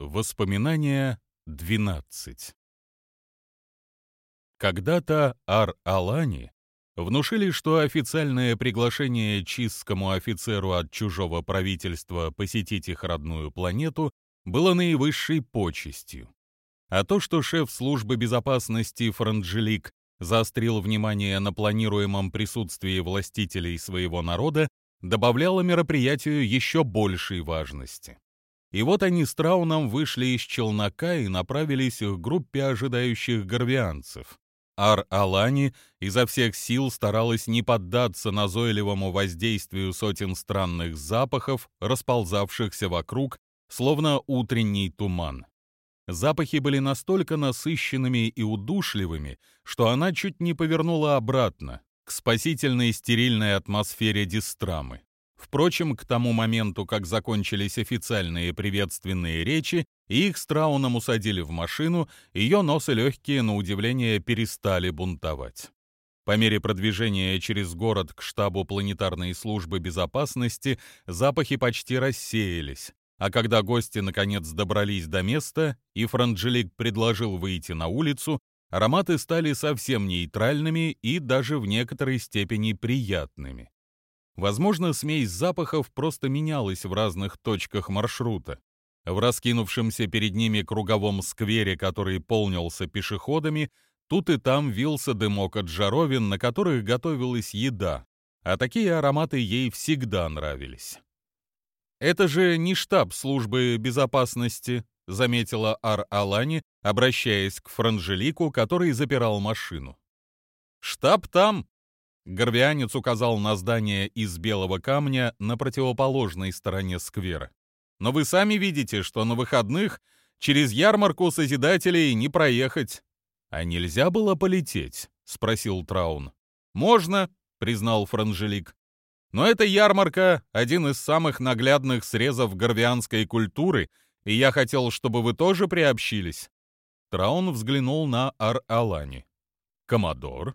Воспоминания 12 Когда-то Ар-Алани внушили, что официальное приглашение чистскому офицеру от чужого правительства посетить их родную планету было наивысшей почестью. А то, что шеф службы безопасности Франджелик заострил внимание на планируемом присутствии властителей своего народа, добавляло мероприятию еще большей важности. И вот они с Трауном вышли из челнока и направились к группе ожидающих горвианцев. Ар-Алани изо всех сил старалась не поддаться назойливому воздействию сотен странных запахов, расползавшихся вокруг, словно утренний туман. Запахи были настолько насыщенными и удушливыми, что она чуть не повернула обратно, к спасительной стерильной атмосфере Дистрамы. Впрочем, к тому моменту, как закончились официальные приветственные речи, и их с Трауном усадили в машину, ее нос и легкие, на удивление, перестали бунтовать. По мере продвижения через город к штабу планетарной службы безопасности запахи почти рассеялись, а когда гости наконец добрались до места и Франджелик предложил выйти на улицу, ароматы стали совсем нейтральными и даже в некоторой степени приятными. Возможно, смесь запахов просто менялась в разных точках маршрута. В раскинувшемся перед ними круговом сквере, который полнился пешеходами, тут и там вился дымок от жаровин, на которых готовилась еда, а такие ароматы ей всегда нравились. «Это же не штаб службы безопасности», — заметила Ар-Алани, обращаясь к Франжелику, который запирал машину. «Штаб там», Горвианец указал на здание из белого камня на противоположной стороне сквера. «Но вы сами видите, что на выходных через ярмарку Созидателей не проехать». «А нельзя было полететь?» — спросил Траун. «Можно», — признал Франжелик. «Но эта ярмарка — один из самых наглядных срезов горвианской культуры, и я хотел, чтобы вы тоже приобщились». Траун взглянул на Ар-Алани. «Коммодор?»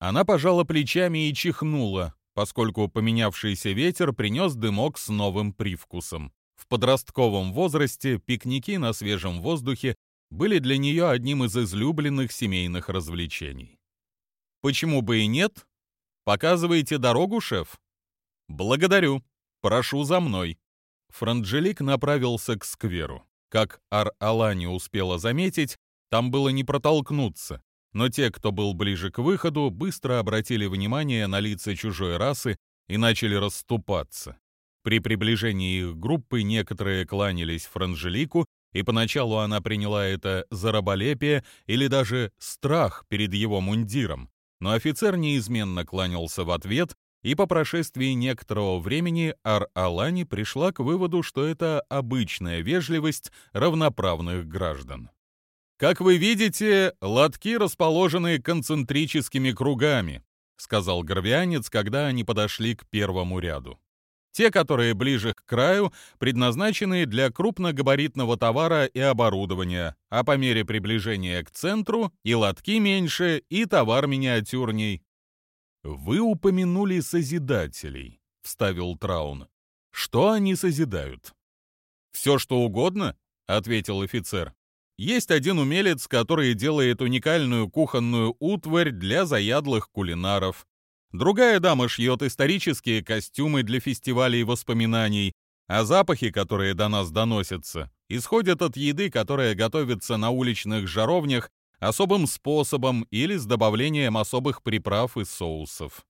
Она пожала плечами и чихнула, поскольку поменявшийся ветер принес дымок с новым привкусом. В подростковом возрасте пикники на свежем воздухе были для нее одним из излюбленных семейных развлечений. «Почему бы и нет? Показываете дорогу, шеф?» «Благодарю. Прошу за мной». Франджелик направился к скверу. Как Ар-Алани успела заметить, там было не протолкнуться но те, кто был ближе к выходу, быстро обратили внимание на лица чужой расы и начали расступаться. При приближении их группы некоторые кланялись Франжелику, и поначалу она приняла это за раболепие или даже страх перед его мундиром, но офицер неизменно кланялся в ответ, и по прошествии некоторого времени Ар-Алани пришла к выводу, что это обычная вежливость равноправных граждан. Как вы видите, лотки расположены концентрическими кругами, сказал горвянец, когда они подошли к первому ряду. Те, которые ближе к краю, предназначены для крупногабаритного товара и оборудования, а по мере приближения к центру и лотки меньше, и товар миниатюрней. «Вы упомянули Созидателей», — вставил Траун. «Что они созидают?» «Все, что угодно», — ответил офицер. Есть один умелец, который делает уникальную кухонную утварь для заядлых кулинаров. Другая дама шьет исторические костюмы для фестивалей воспоминаний, а запахи, которые до нас доносятся, исходят от еды, которая готовится на уличных жаровнях особым способом или с добавлением особых приправ и соусов.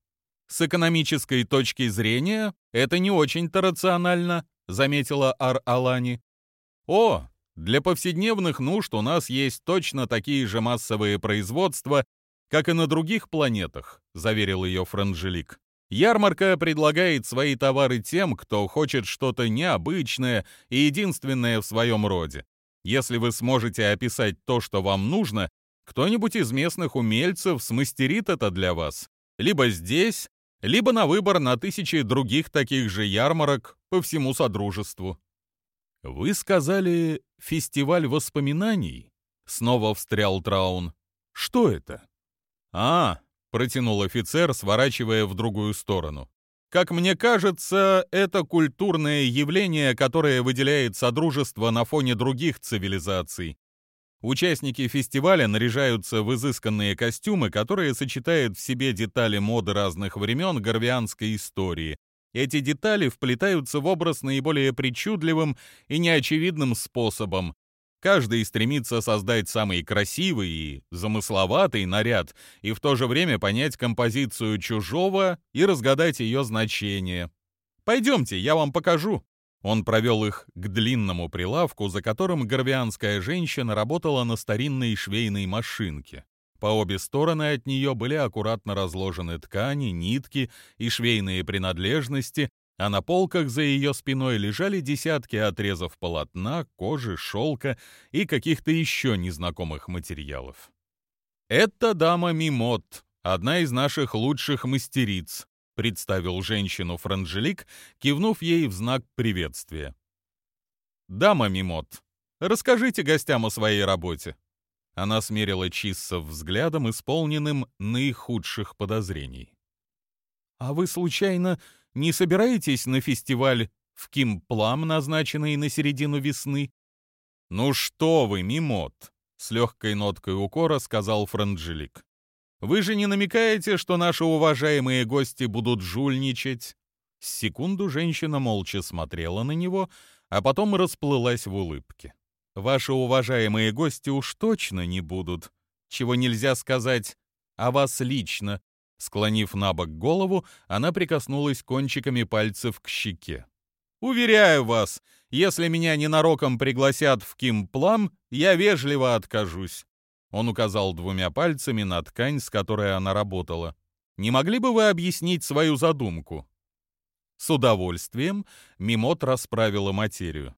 С экономической точки зрения это не очень-то рационально, заметила Ар-Алани. О, для повседневных нужд у нас есть точно такие же массовые производства, как и на других планетах, заверил ее Франжелик. Ярмарка предлагает свои товары тем, кто хочет что-то необычное и единственное в своем роде. Если вы сможете описать то, что вам нужно, кто-нибудь из местных умельцев смастерит это для вас. Либо здесь, либо на выбор на тысячи других таких же ярмарок по всему Содружеству. «Вы сказали фестиваль воспоминаний?» — снова встрял Траун. «Что это?» «А», — протянул офицер, сворачивая в другую сторону. Как мне кажется, это культурное явление, которое выделяет Содружество на фоне других цивилизаций. Участники фестиваля наряжаются в изысканные костюмы, которые сочетают в себе детали моды разных времен горвианской истории. Эти детали вплетаются в образ наиболее причудливым и неочевидным способом, Каждый стремится создать самый красивый и замысловатый наряд и в то же время понять композицию чужого и разгадать ее значение. «Пойдемте, я вам покажу». Он провел их к длинному прилавку, за которым горвианская женщина работала на старинной швейной машинке. По обе стороны от нее были аккуратно разложены ткани, нитки и швейные принадлежности, а на полках за ее спиной лежали десятки отрезов полотна, кожи, шелка и каких-то еще незнакомых материалов. «Это дама Мимот, одна из наших лучших мастериц», представил женщину Франжелик, кивнув ей в знак приветствия. «Дама Мимот, расскажите гостям о своей работе». Она смерила Чиссов взглядом, исполненным наихудших подозрений. «А вы, случайно, не собираетесь на фестиваль в Кимплам, назначенный на середину весны?» «Ну что вы, Мимот!» — с легкой ноткой укора сказал Франджелик. «Вы же не намекаете, что наши уважаемые гости будут жульничать?» Секунду женщина молча смотрела на него, а потом расплылась в улыбке. «Ваши уважаемые гости уж точно не будут. Чего нельзя сказать о вас лично, Склонив на бок голову, она прикоснулась кончиками пальцев к щеке. «Уверяю вас, если меня ненароком пригласят в Кимплам, я вежливо откажусь». Он указал двумя пальцами на ткань, с которой она работала. «Не могли бы вы объяснить свою задумку?» С удовольствием Мимот расправила материю.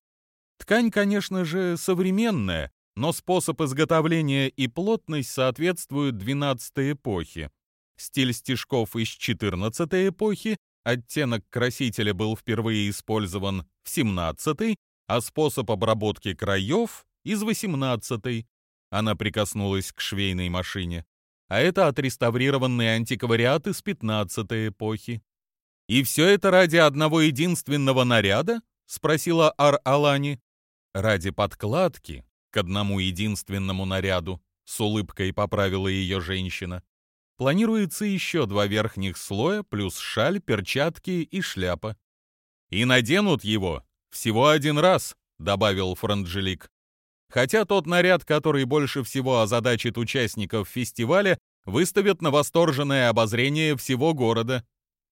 Ткань, конечно же, современная, но способ изготовления и плотность соответствуют XII эпохе. Стиль стежков из XIV эпохи, оттенок красителя был впервые использован в XVII, а способ обработки краев — из XVIII. Она прикоснулась к швейной машине. А это отреставрированные антиквариаты из XV эпохи. «И все это ради одного единственного наряда?» — спросила Ар-Алани. «Ради подкладки к одному единственному наряду», — с улыбкой поправила ее женщина. Планируется еще два верхних слоя, плюс шаль, перчатки и шляпа. «И наденут его всего один раз», — добавил Франджелик. Хотя тот наряд, который больше всего озадачит участников фестиваля, выставят на восторженное обозрение всего города.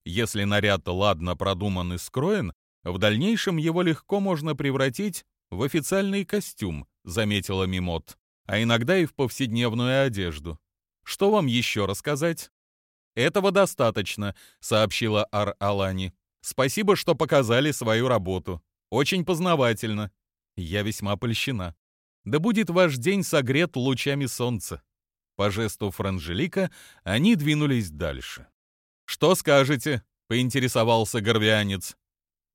Если наряд ладно продуман и скроен, в дальнейшем его легко можно превратить в официальный костюм, заметила Мимот, а иногда и в повседневную одежду. Что вам еще рассказать?» «Этого достаточно», — сообщила Ар-Алани. «Спасибо, что показали свою работу. Очень познавательно. Я весьма польщена. Да будет ваш день согрет лучами солнца». По жесту Франжелика они двинулись дальше. «Что скажете?» — поинтересовался горвианец.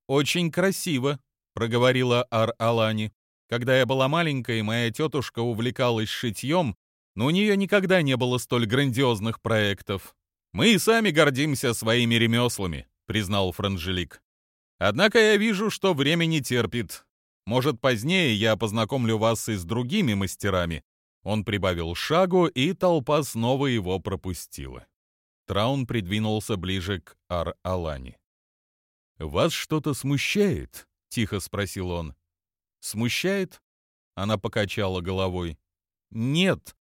«Очень красиво», — проговорила Ар-Алани. «Когда я была маленькой, моя тетушка увлекалась шитьем но у нее никогда не было столь грандиозных проектов. Мы и сами гордимся своими ремеслами, признал Франжелик. Однако я вижу, что время не терпит. Может, позднее я познакомлю вас и с другими мастерами. Он прибавил шагу, и толпа снова его пропустила. Траун придвинулся ближе к Ар-Алани. «Вас что-то смущает?» — тихо спросил он. «Смущает?» — она покачала головой. «Нет,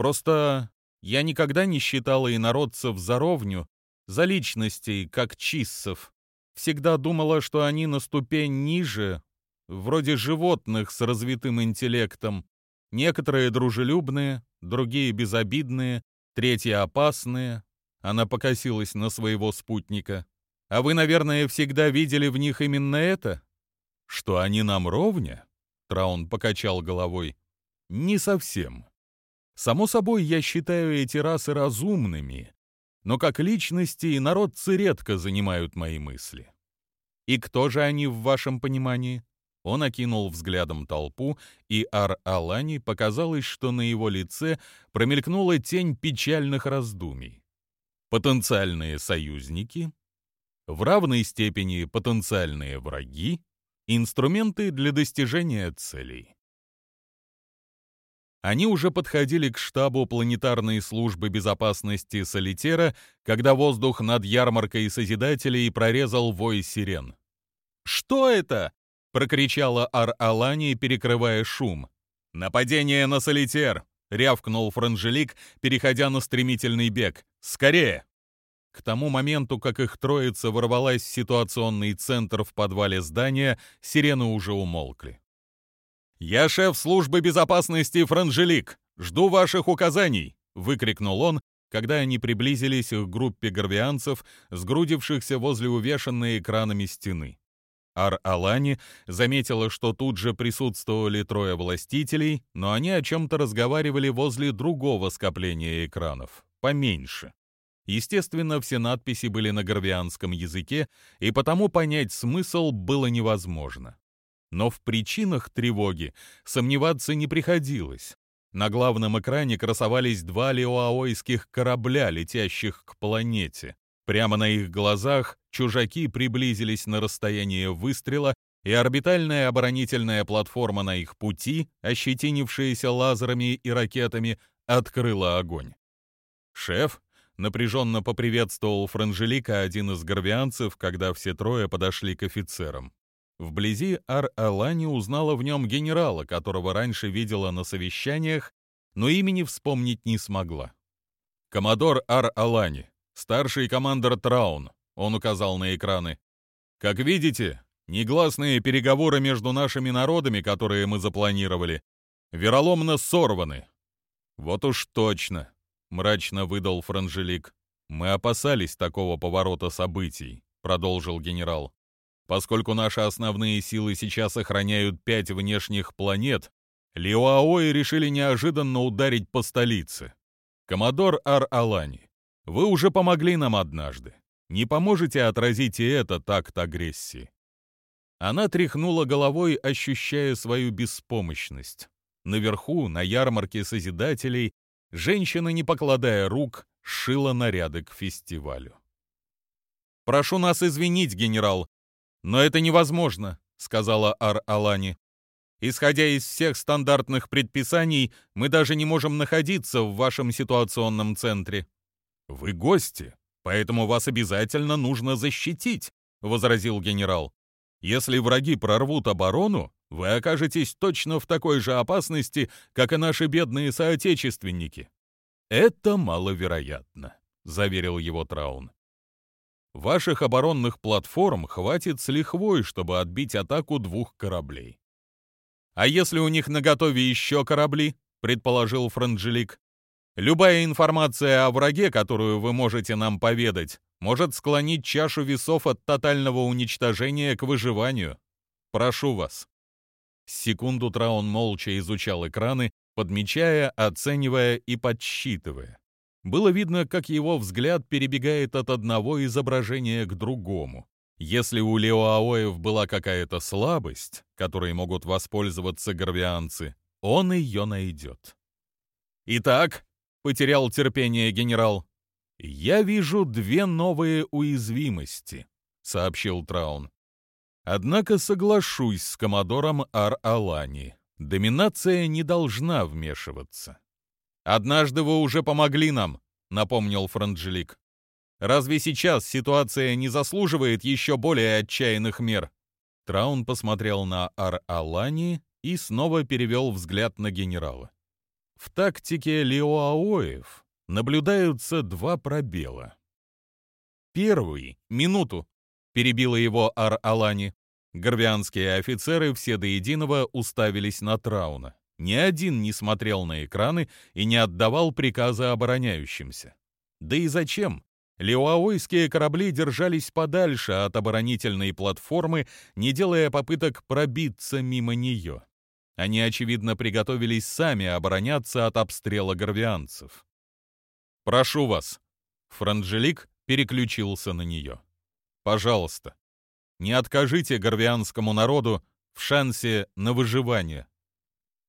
Просто я никогда не считала инородцев за ровню, за личностей, как чиссов. Всегда думала, что они на ступень ниже, вроде животных с развитым интеллектом. Некоторые дружелюбные, другие безобидные, третьи опасные. Она покосилась на своего спутника. А вы, наверное, всегда видели в них именно это? Что они нам ровня? Траун покачал головой. Не совсем. Само собой, я считаю эти расы разумными, но как личности народцы редко занимают мои мысли. И кто же они в вашем понимании? Он окинул взглядом толпу, и Ар-Алани показалось, что на его лице промелькнула тень печальных раздумий. Потенциальные союзники? в равной степени потенциальные враги, инструменты для достижения целей. Они уже подходили к штабу планетарной службы безопасности Солитера, когда воздух над ярмаркой Созидателей прорезал вой сирен. «Что это?» — прокричала Ар-Алани, перекрывая шум. «Нападение на Солитер!» — рявкнул Франжелик, переходя на стремительный бег. «Скорее!» К тому моменту, как их троица ворвалась в ситуационный центр в подвале здания, сирены уже умолкли. «Я шеф службы безопасности Франжелик. Жду ваших указаний!» — выкрикнул он, когда они приблизились к группе горвианцев, сгрудившихся возле увешанной экранами стены. Ар-Алани заметила, что тут же присутствовали трое властителей, но они о чем-то разговаривали возле другого скопления экранов, поменьше. Естественно, все надписи были на горвианском языке, и потому понять смысл было невозможно. Но в причинах тревоги сомневаться не приходилось. На главном экране красовались два леоаойских корабля, летящих к планете. Прямо на их глазах чужаки приблизились на расстояние выстрела, и орбитальная оборонительная платформа на их пути, ощетинившаяся лазерами и ракетами, открыла огонь. «Шеф», — напряженно поприветствовал Франжелика один из горвианцев, когда все трое подошли к офицерам. Вблизи Ар-Алани узнала в нем генерала, которого раньше видела на совещаниях, но имени вспомнить не смогла. «Коммодор Ар-Алани, старший командир Траун», — он указал на экраны. «Как видите, негласные переговоры между нашими народами, которые мы запланировали, вероломно сорваны». «Вот уж точно», — мрачно выдал Франжелик. «Мы опасались такого поворота событий», — продолжил генерал. Поскольку наши основные силы сейчас охраняют пять внешних планет, Лиоаои решили неожиданно ударить по столице. Коммодор Ар-Алани, вы уже помогли нам однажды. Не поможете отразить и этот акт агрессии?» Она тряхнула головой, ощущая свою беспомощность. Наверху, на ярмарке Созидателей, женщина, не покладая рук, шила наряды к фестивалю. «Прошу нас извинить, генерал», «Но это невозможно», — сказала Ар-Алани. «Исходя из всех стандартных предписаний, мы даже не можем находиться в вашем ситуационном центре». «Вы гости, поэтому вас обязательно нужно защитить», — возразил генерал. «Если враги прорвут оборону, вы окажетесь точно в такой же опасности, как и наши бедные соотечественники». «Это маловероятно», — заверил его Траун. Ваших оборонных платформ хватит с лихвой, чтобы отбить атаку двух кораблей. А если у них наготове еще корабли, предположил Франджелик, любая информация о враге, которую вы можете нам поведать, может склонить чашу весов от тотального уничтожения к выживанию. Прошу вас. Секунду Траун молча изучал экраны, подмечая, оценивая и подсчитывая. Было видно, как его взгляд перебегает от одного изображения к другому. Если у Леоаоев была какая-то слабость, которой могут воспользоваться горвианцы, он ее найдет. «Итак», — потерял терпение генерал, — «я вижу две новые уязвимости», — сообщил Траун. «Однако соглашусь с коммодором Ар-Алани. Доминация не должна вмешиваться. «Однажды вы уже помогли нам», — напомнил Франджелик. «Разве сейчас ситуация не заслуживает еще более отчаянных мер?» Траун посмотрел на Ар-Алани и снова перевел взгляд на генерала. В тактике Лиоаоев наблюдаются два пробела. Первый — минуту, — перебила его Ар-Алани. Горвианские офицеры все до единого уставились на Трауна. Ни один не смотрел на экраны и не отдавал приказы обороняющимся. Да и зачем? Леуаойские корабли держались подальше от оборонительной платформы, не делая попыток пробиться мимо нее. Они, очевидно, приготовились сами обороняться от обстрела горвианцев. «Прошу вас!» Франджелик переключился на нее. «Пожалуйста, не откажите горвианскому народу в шансе на выживание.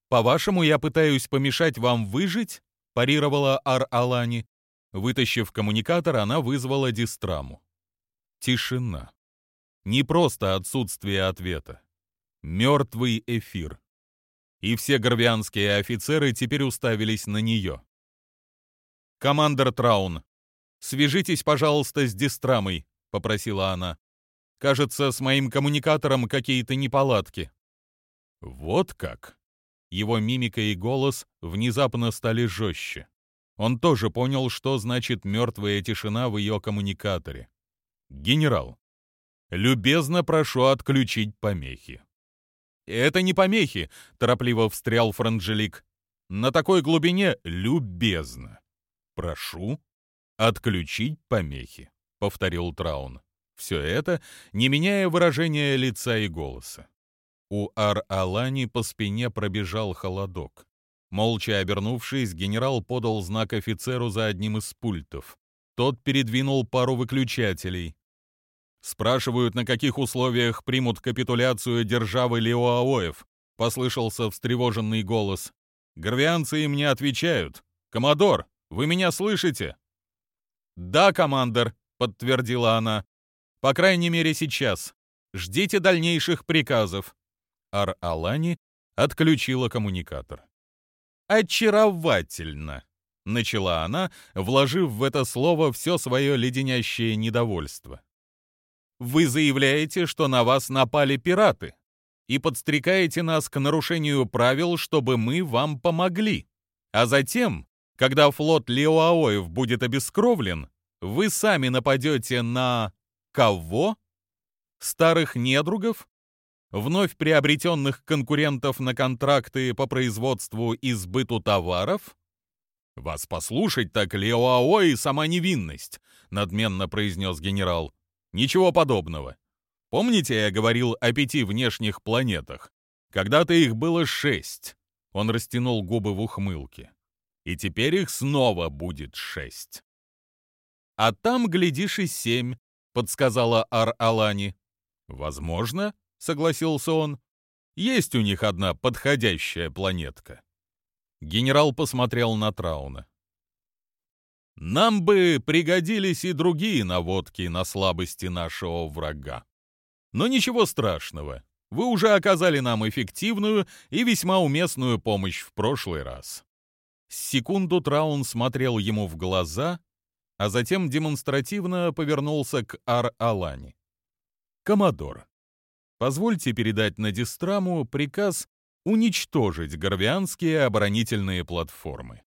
«По-вашему, я пытаюсь помешать вам выжить?» — парировала Ар-Алани. Вытащив коммуникатор, она вызвала Дистраму. Тишина. Не просто отсутствие ответа. Мертвый эфир. И все горвианские офицеры теперь уставились на нее. «Командор Траун, свяжитесь, пожалуйста, с Дистрамой», — попросила она. «Кажется, с моим коммуникатором какие-то неполадки». «Вот как?» Его мимика и голос внезапно стали жестче. Он тоже понял, что значит мертвая тишина в ее коммуникаторе. «Генерал, любезно прошу отключить помехи». «Это не помехи», — торопливо встрял Франджелик. «На такой глубине любезно. Прошу отключить помехи», — повторил Траун. Все это, не меняя выражения лица и голоса. У Ар-Алани по спине пробежал холодок. Молча обернувшись, генерал подал знак офицеру за одним из пультов. Тот передвинул пару выключателей. «Спрашивают, на каких условиях примут капитуляцию державы Леоаоев», — послышался встревоженный голос. «Горвианцы им не отвечают. Коммодор, вы меня слышите?» «Да, командор», — подтвердила она. «По крайней мере, сейчас. Ждите дальнейших приказов». Ар-Алани отключила коммуникатор. «Очаровательно!» — начала она, вложив в это слово все свое леденящее недовольство. «Вы заявляете, что на вас напали пираты и подстрекаете нас к нарушению правил, чтобы мы вам помогли. А затем, когда флот Леоаоев будет обескровлен, вы сами нападете на... кого? Старых недругов? вновь приобретенных конкурентов на контракты по производству и сбыту товаров? «Вас послушать так, Леоао и сама невинность», — надменно произнес генерал. «Ничего подобного. Помните, я говорил о пяти внешних планетах? Когда-то их было шесть». Он растянул губы в ухмылке. «И теперь их снова будет шесть». «А там, глядишь, и семь», — подсказала Ар-Алани. «Возможно», согласился он. Есть у них одна подходящая планетка. Генерал посмотрел на Трауна. Нам бы пригодились и другие наводки на слабости нашего врага. Но ничего страшного. Вы уже оказали нам эффективную и весьма уместную помощь в прошлый раз. Секунду Траун смотрел ему в глаза, а затем демонстративно повернулся к Ар-Алани. «Коммодор, Позвольте передать на Дистраму приказ уничтожить горвианские оборонительные платформы.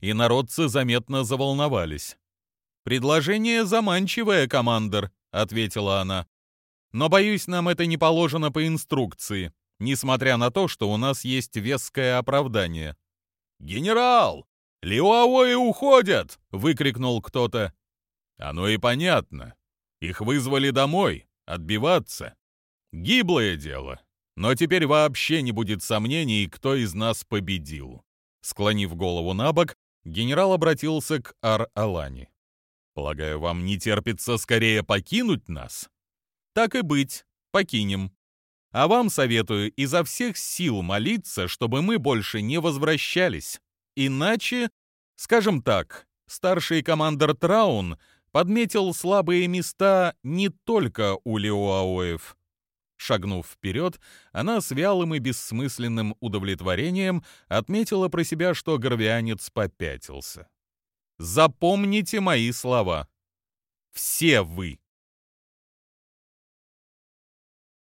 И народцы заметно заволновались. «Предложение заманчивое, командор», — ответила она. «Но, боюсь, нам это не положено по инструкции, несмотря на то, что у нас есть веское оправдание». «Генерал! Лиуаои уходят!» — выкрикнул кто-то. «Оно и понятно. Их вызвали домой, отбиваться. Гиблое дело. Но теперь вообще не будет сомнений, кто из нас победил. Склонив голову на бок, генерал обратился к Ар-Алани. «Полагаю, вам не терпится скорее покинуть нас?» «Так и быть, покинем. А вам советую изо всех сил молиться, чтобы мы больше не возвращались. Иначе, скажем так, старший командор Траун подметил слабые места не только у Леуаоев, Шагнув вперед, она с вялым и бессмысленным удовлетворением отметила про себя, что горвианец попятился. «Запомните мои слова. Все вы